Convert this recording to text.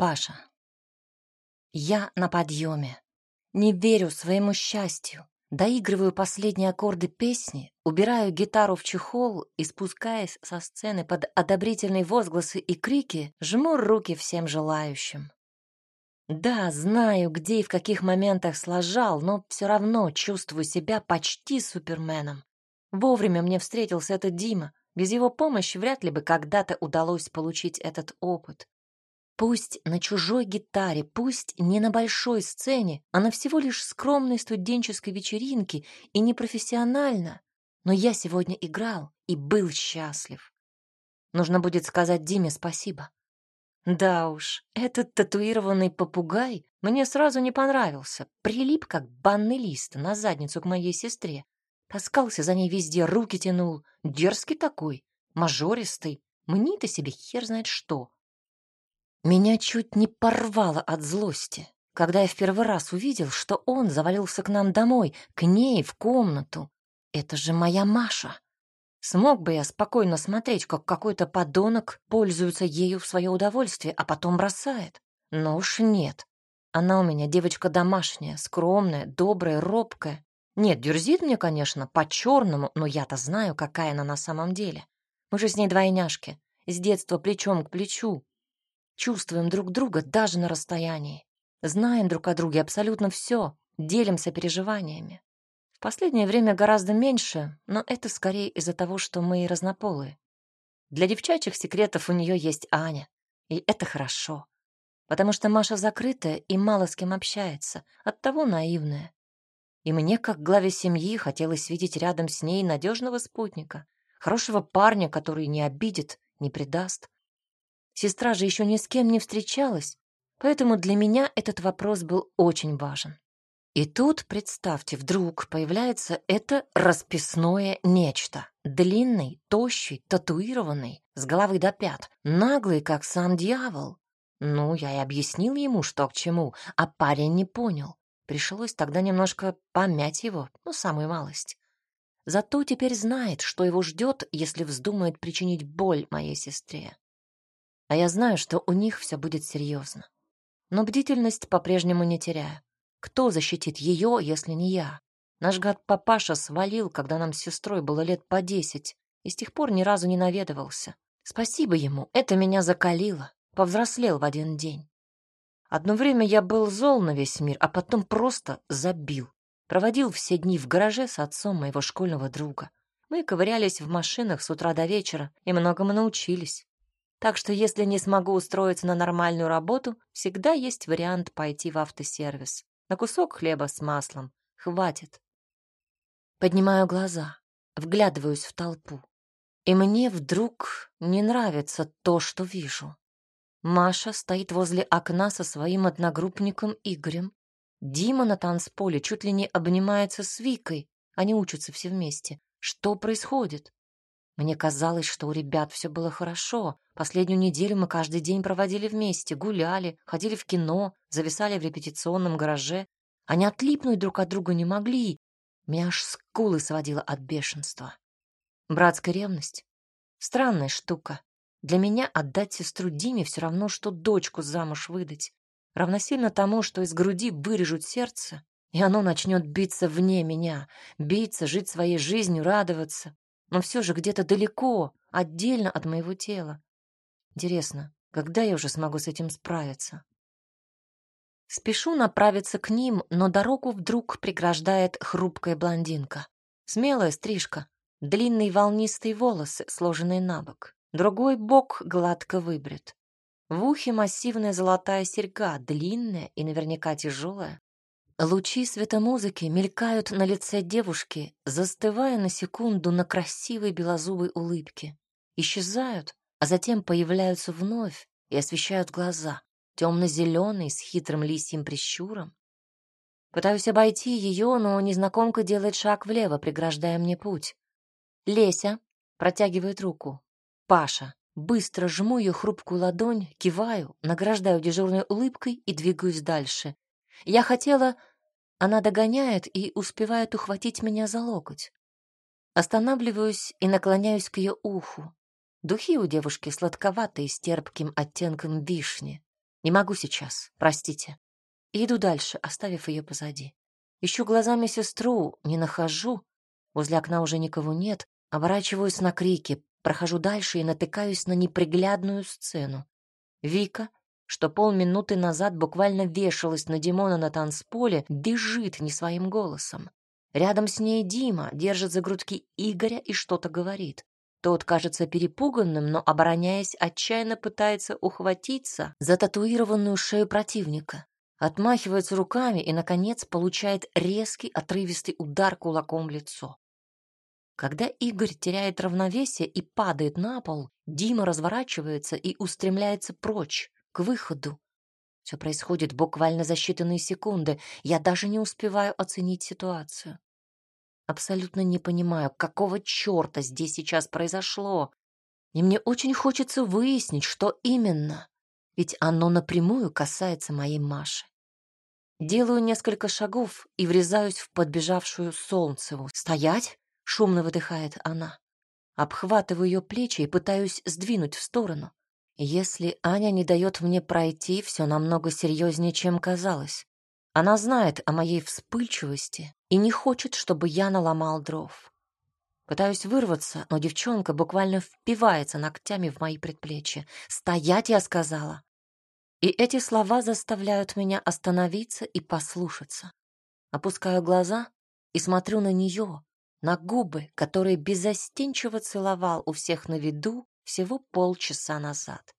Паша. Я на подъеме. Не верю своему счастью. Доигрываю последние аккорды песни, убираю гитару в чехол и, спускаясь со сцены под одобрительные возгласы и крики, жму руки всем желающим. Да, знаю, где и в каких моментах сложал, но все равно чувствую себя почти суперменом. Вовремя мне встретился этот Дима. Без его помощи вряд ли бы когда-то удалось получить этот опыт. Пусть на чужой гитаре, пусть не на большой сцене, а на всего лишь скромной студенческой вечеринке и непрофессионально, но я сегодня играл и был счастлив. Нужно будет сказать Диме спасибо. Да уж, этот татуированный попугай мне сразу не понравился. Прилип, как банный лист, на задницу к моей сестре. Таскался за ней везде, руки тянул. Дерзкий такой, мажористый. Мне-то себе хер знает что. Меня чуть не порвало от злости, когда я в первый раз увидел, что он завалился к нам домой, к ней в комнату. Это же моя Маша. Смог бы я спокойно смотреть, как какой-то подонок пользуется ею в свое удовольствие, а потом бросает. Но уж нет. Она у меня девочка домашняя, скромная, добрая, робкая. Нет, дерзит мне, конечно, по-черному, но я-то знаю, какая она на самом деле. Мы же с ней двойняшки, с детства плечом к плечу, Чувствуем друг друга даже на расстоянии. Знаем друг о друге абсолютно все, делимся переживаниями. В последнее время гораздо меньше, но это скорее из-за того, что мы разнополые. Для девчачьих секретов у нее есть Аня, и это хорошо. Потому что Маша закрытая и мало с кем общается, оттого наивная. И мне, как главе семьи, хотелось видеть рядом с ней надежного спутника, хорошего парня, который не обидит, не предаст, Сестра же еще ни с кем не встречалась, поэтому для меня этот вопрос был очень важен. И тут, представьте, вдруг появляется это расписное нечто. Длинный, тощий, татуированный, с головы до пят, наглый, как сам дьявол. Ну, я и объяснил ему, что к чему, а парень не понял. Пришлось тогда немножко помять его, ну, самую малость. Зато теперь знает, что его ждет, если вздумает причинить боль моей сестре. А я знаю, что у них все будет серьезно. Но бдительность по-прежнему не теряю. Кто защитит ее, если не я? Наш гад папаша свалил, когда нам с сестрой было лет по десять, и с тех пор ни разу не наведывался. Спасибо ему, это меня закалило. Повзрослел в один день. Одно время я был зол на весь мир, а потом просто забил. Проводил все дни в гараже с отцом моего школьного друга. Мы ковырялись в машинах с утра до вечера и многому научились. Так что если не смогу устроиться на нормальную работу, всегда есть вариант пойти в автосервис. На кусок хлеба с маслом. Хватит. Поднимаю глаза, вглядываюсь в толпу. И мне вдруг не нравится то, что вижу. Маша стоит возле окна со своим одногруппником Игорем. Дима на танцполе чуть ли не обнимается с Викой. Они учатся все вместе. Что происходит? Мне казалось, что у ребят все было хорошо. Последнюю неделю мы каждый день проводили вместе, гуляли, ходили в кино, зависали в репетиционном гараже. Они отлипнуть друг от друга не могли. Меня аж скулы сводило от бешенства. Братская ревность. Странная штука. Для меня отдать сестру Диме все равно, что дочку замуж выдать. Равносильно тому, что из груди вырежут сердце, и оно начнет биться вне меня, биться, жить своей жизнью, радоваться но все же где-то далеко, отдельно от моего тела. Интересно, когда я уже смогу с этим справиться? Спешу направиться к ним, но дорогу вдруг преграждает хрупкая блондинка. Смелая стрижка, длинные волнистые волосы, сложенные на бок. Другой бок гладко выбрит. В ухе массивная золотая серьга, длинная и наверняка тяжелая. Лучи светомузыки мелькают на лице девушки, застывая на секунду на красивой белозубой улыбке. Исчезают, а затем появляются вновь и освещают глаза, темно-зеленые, с хитрым лисьим прищуром. Пытаюсь обойти ее, но незнакомка делает шаг влево, преграждая мне путь. Леся протягивает руку. Паша. Быстро жму ее хрупкую ладонь, киваю, награждаю дежурной улыбкой и двигаюсь дальше. Я хотела она догоняет и успевает ухватить меня за локоть. Останавливаюсь и наклоняюсь к ее уху. Духи у девушки сладковатые, с терпким оттенком вишни. Не могу сейчас, простите. И иду дальше, оставив ее позади. Ищу глазами сестру, не нахожу. Возле окна уже никого нет. Оборачиваюсь на крики, прохожу дальше и натыкаюсь на неприглядную сцену. Вика, что полминуты назад буквально вешалась на Димона на танцполе, бежит не своим голосом. Рядом с ней Дима держит за грудки Игоря и что-то говорит. Тот кажется перепуганным, но, обороняясь, отчаянно пытается ухватиться за татуированную шею противника. Отмахивается руками и, наконец, получает резкий, отрывистый удар кулаком в лицо. Когда Игорь теряет равновесие и падает на пол, Дима разворачивается и устремляется прочь, к выходу. Все происходит буквально за считанные секунды. Я даже не успеваю оценить ситуацию. Абсолютно не понимаю, какого черта здесь сейчас произошло. И мне очень хочется выяснить, что именно. Ведь оно напрямую касается моей Маши. Делаю несколько шагов и врезаюсь в подбежавшую Солнцеву. «Стоять!» — шумно выдыхает она. Обхватываю ее плечи и пытаюсь сдвинуть в сторону. Если Аня не дает мне пройти, все намного серьезнее, чем казалось. Она знает о моей вспыльчивости и не хочет, чтобы я наломал дров. Пытаюсь вырваться, но девчонка буквально впивается ногтями в мои предплечья. «Стоять!» — я сказала. И эти слова заставляют меня остановиться и послушаться. Опускаю глаза и смотрю на нее, на губы, которые безостенчиво целовал у всех на виду всего полчаса назад.